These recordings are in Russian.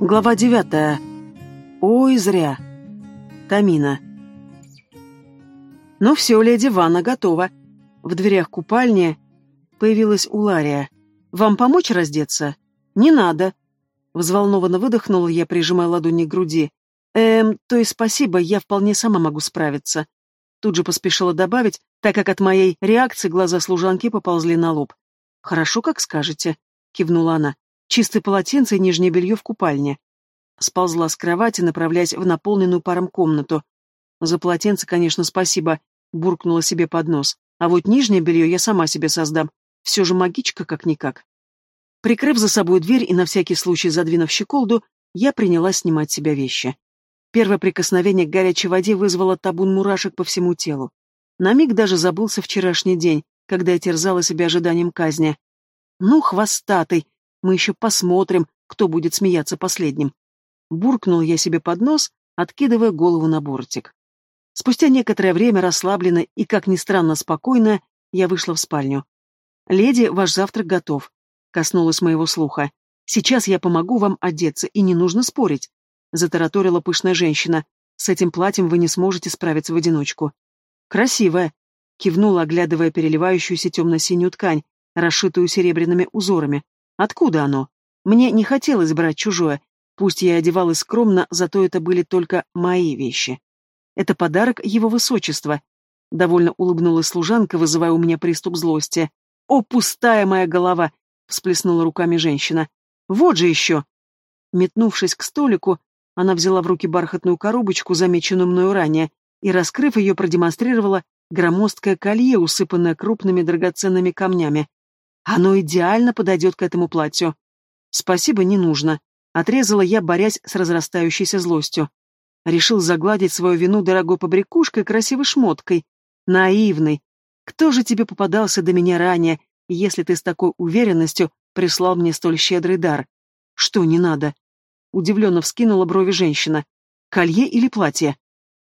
Глава девятая. Ой, зря. Тамина. Ну все, леди Ванна готова. В дверях купальни появилась Улария. Вам помочь раздеться? Не надо. Взволнованно выдохнула я, прижимая ладони к груди. Эм, то есть спасибо, я вполне сама могу справиться. Тут же поспешила добавить, так как от моей реакции глаза служанки поползли на лоб. Хорошо, как скажете, кивнула она. Чистое полотенце и нижнее белье в купальне. Сползла с кровати, направляясь в наполненную паром комнату. За полотенце, конечно, спасибо, буркнула себе под нос. А вот нижнее белье я сама себе создам. Все же магичка как-никак. Прикрыв за собой дверь и на всякий случай задвинув щеколду, я принялась снимать с себя вещи. Первое прикосновение к горячей воде вызвало табун мурашек по всему телу. На миг даже забылся вчерашний день, когда я терзала себя ожиданием казни. «Ну, хвостатый!» Мы еще посмотрим, кто будет смеяться последним. Буркнул я себе под нос, откидывая голову на бортик. Спустя некоторое время, расслабленно и, как ни странно, спокойно, я вышла в спальню. «Леди, ваш завтрак готов», — коснулась моего слуха. «Сейчас я помогу вам одеться, и не нужно спорить», — затараторила пышная женщина. «С этим платьем вы не сможете справиться в одиночку». «Красивая», — кивнула, оглядывая переливающуюся темно-синюю ткань, расшитую серебряными узорами. Откуда оно? Мне не хотелось брать чужое. Пусть я одевалась скромно, зато это были только мои вещи. Это подарок его высочества. Довольно улыбнулась служанка, вызывая у меня приступ злости. «О, пустая моя голова!» — всплеснула руками женщина. «Вот же еще!» Метнувшись к столику, она взяла в руки бархатную коробочку, замеченную мною ранее, и, раскрыв ее, продемонстрировала громоздкое колье, усыпанное крупными драгоценными камнями. Оно идеально подойдет к этому платью. Спасибо, не нужно. Отрезала я, борясь с разрастающейся злостью. Решил загладить свою вину дорогой побрякушкой, красивой шмоткой. Наивный. Кто же тебе попадался до меня ранее, если ты с такой уверенностью прислал мне столь щедрый дар? Что не надо? Удивленно вскинула брови женщина. Колье или платье?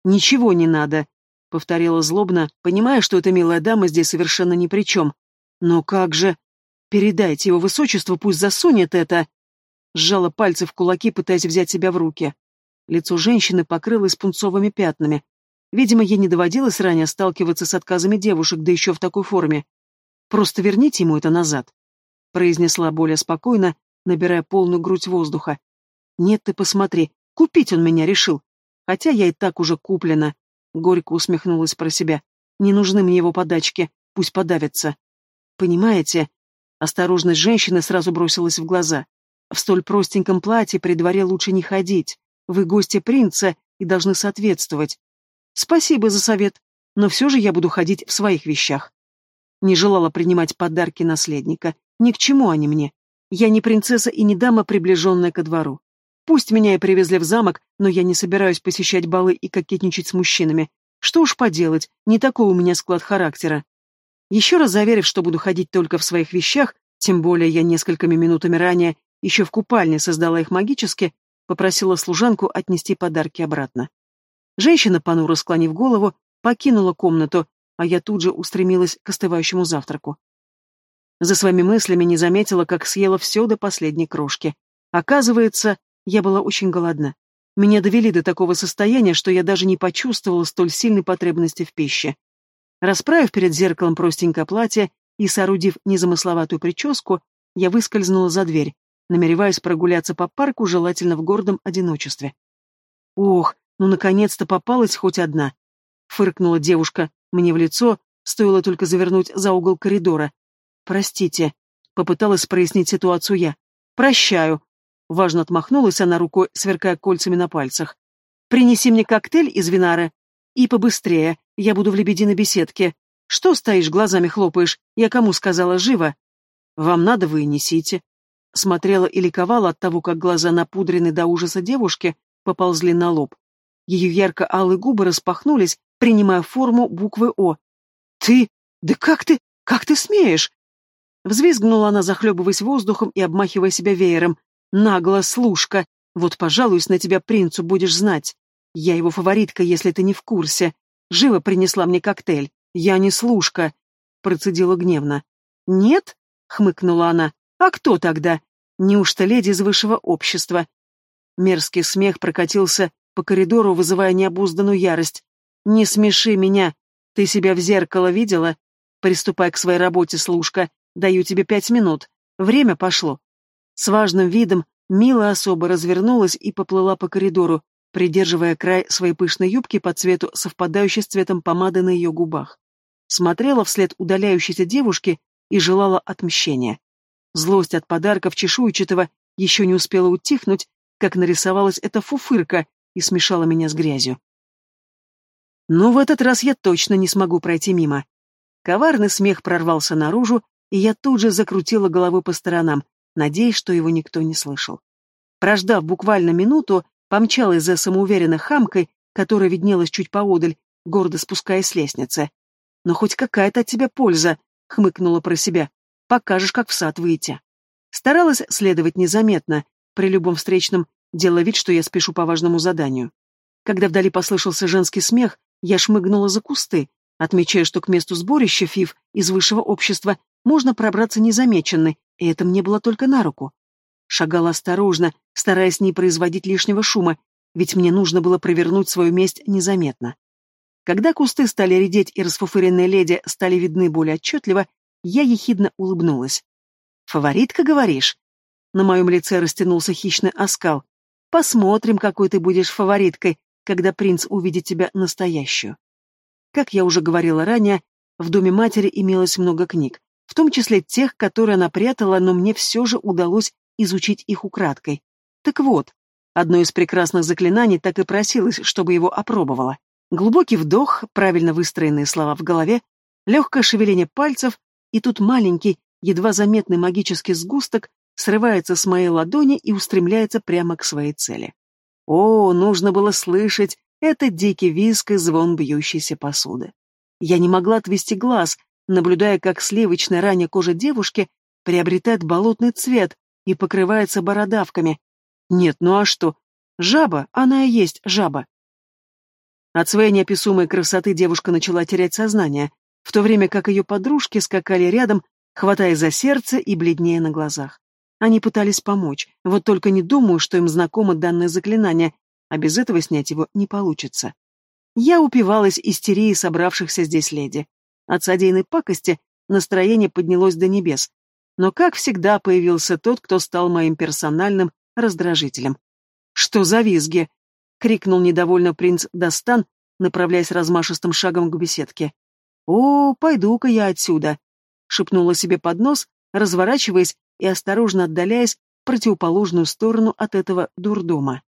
Ничего не надо, повторила злобно, понимая, что эта милая дама здесь совершенно ни при чем. Но как же... Передайте его высочеству, пусть засунет это. Сжала пальцы в кулаки, пытаясь взять себя в руки. Лицо женщины покрылось пунцовыми пятнами. Видимо, ей не доводилось ранее сталкиваться с отказами девушек, да еще в такой форме. Просто верните ему это назад, произнесла более спокойно, набирая полную грудь воздуха. Нет, ты посмотри, купить он меня решил. Хотя я и так уже куплена. Горько усмехнулась про себя. Не нужны мне его подачки, пусть подавится. Понимаете, Осторожность женщины сразу бросилась в глаза. В столь простеньком платье при дворе лучше не ходить. Вы гости принца и должны соответствовать. Спасибо за совет, но все же я буду ходить в своих вещах. Не желала принимать подарки наследника. Ни к чему они мне. Я не принцесса и не дама, приближенная ко двору. Пусть меня и привезли в замок, но я не собираюсь посещать балы и кокетничать с мужчинами. Что уж поделать, не такой у меня склад характера. Еще раз заверив, что буду ходить только в своих вещах, тем более я несколькими минутами ранее еще в купальне создала их магически, попросила служанку отнести подарки обратно. Женщина, понуро склонив голову, покинула комнату, а я тут же устремилась к остывающему завтраку. За своими мыслями не заметила, как съела все до последней крошки. Оказывается, я была очень голодна. Меня довели до такого состояния, что я даже не почувствовала столь сильной потребности в пище. Расправив перед зеркалом простенькое платье и соорудив незамысловатую прическу, я выскользнула за дверь, намереваясь прогуляться по парку, желательно в гордом одиночестве. «Ох, ну наконец-то попалась хоть одна!» — фыркнула девушка мне в лицо, стоило только завернуть за угол коридора. «Простите», — попыталась прояснить ситуацию я. «Прощаю», — важно отмахнулась она рукой, сверкая кольцами на пальцах. «Принеси мне коктейль из винары и побыстрее, я буду в лебединой беседке. Что стоишь, глазами хлопаешь? Я кому сказала, живо? Вам надо, вы несите. Смотрела и ликовала от того, как глаза напудрены до ужаса девушки поползли на лоб. Ее ярко-алые губы распахнулись, принимая форму буквы «О». «Ты? Да как ты? Как ты смеешь?» Взвизгнула она, захлебываясь воздухом и обмахивая себя веером. «Нагло, служка! Вот пожалуюсь на тебя принцу, будешь знать!» Я его фаворитка, если ты не в курсе. Живо принесла мне коктейль. Я не служка, процедила гневно. Нет? хмыкнула она. А кто тогда? Неужто леди из высшего общества? Мерзкий смех прокатился по коридору, вызывая необузданную ярость. «Не смеши меня! Ты себя в зеркало видела? Приступай к своей работе, служка. Даю тебе пять минут. Время пошло». С важным видом Мила особо развернулась и поплыла по коридору, придерживая край своей пышной юбки по цвету, совпадающей с цветом помады на ее губах. Смотрела вслед удаляющейся девушке и желала отмщения. Злость от подарков чешуйчатого еще не успела утихнуть, как нарисовалась эта фуфырка и смешала меня с грязью. Но в этот раз я точно не смогу пройти мимо. Коварный смех прорвался наружу, и я тут же закрутила головой по сторонам, надеясь, что его никто не слышал. Прождав буквально минуту, помчалась за самоуверенной хамкой, которая виднелась чуть поодаль, гордо спускаясь с лестницы. «Но хоть какая-то от тебя польза», — хмыкнула про себя. «Покажешь, как в сад выйти». Старалась следовать незаметно, при любом встречном, делая вид, что я спешу по важному заданию. Когда вдали послышался женский смех, я шмыгнула за кусты, отмечая, что к месту сборища ФИФ из высшего общества можно пробраться незамеченной, и это мне было только на руку. Шагала осторожно, стараясь не производить лишнего шума, ведь мне нужно было провернуть свою месть незаметно. Когда кусты стали редеть и расфуфыренные леди стали видны более отчетливо, я ехидно улыбнулась. «Фаворитка, говоришь?» На моем лице растянулся хищный оскал. «Посмотрим, какой ты будешь фавориткой, когда принц увидит тебя настоящую». Как я уже говорила ранее, в доме матери имелось много книг, в том числе тех, которые она прятала, но мне все же удалось изучить их украдкой. Так вот, одно из прекрасных заклинаний так и просилось, чтобы его опробовала. Глубокий вдох, правильно выстроенные слова в голове, легкое шевеление пальцев, и тут маленький, едва заметный магический сгусток срывается с моей ладони и устремляется прямо к своей цели. О, нужно было слышать этот дикий визг и звон бьющейся посуды. Я не могла отвести глаз, наблюдая, как сливочная ранее кожа девушки приобретает болотный цвет и покрывается бородавками. Нет, ну а что? Жаба, она и есть жаба. От своей неописуемой красоты девушка начала терять сознание, в то время как ее подружки скакали рядом, хватая за сердце и бледнее на глазах. Они пытались помочь, вот только не думаю, что им знакомо данное заклинание, а без этого снять его не получится. Я упивалась истерией собравшихся здесь леди. От содеянной пакости настроение поднялось до небес. Но, как всегда, появился тот, кто стал моим персональным раздражителем. «Что за визги?» — крикнул недовольно принц Дастан, направляясь размашистым шагом к беседке. «О, пойду-ка я отсюда!» — шепнула себе под нос, разворачиваясь и осторожно отдаляясь в противоположную сторону от этого дурдома.